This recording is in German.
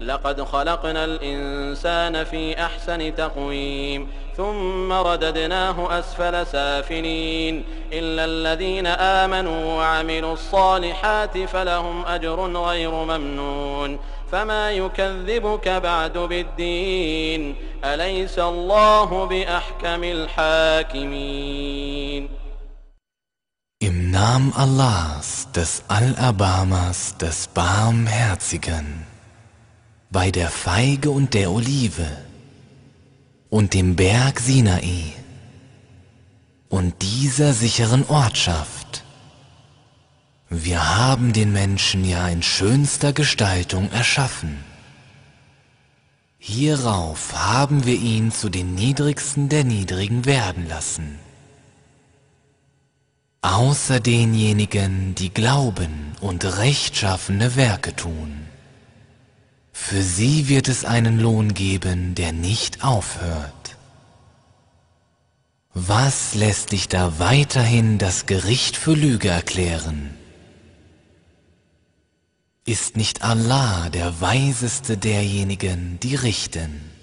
لقد خلقنا الإنسان في أحسن تقويم ثم رددناه أسفل سافلين. إلا الذين آمنوا وعملوا الصالحات فلهم أجر غير ممنون. فما يكذبك بعد بالدين؟ أليس الله بأحكم الحاكمين؟ Im Namen Allahs, des Allerbarmers, des Barmherzigen, bei der Feige und der Olive und dem Berg Sinai und dieser sicheren Ortschaft. Wir haben den Menschen ja in schönster Gestaltung erschaffen. Hierauf haben wir ihn zu den Niedrigsten der Niedrigen werden lassen. Außer denjenigen, die glauben und rechtschaffene Werke tun. Für sie wird es einen Lohn geben, der nicht aufhört. Was lässt dich da weiterhin das Gericht für Lüge erklären? Ist nicht Allah der Weiseste derjenigen, die richten?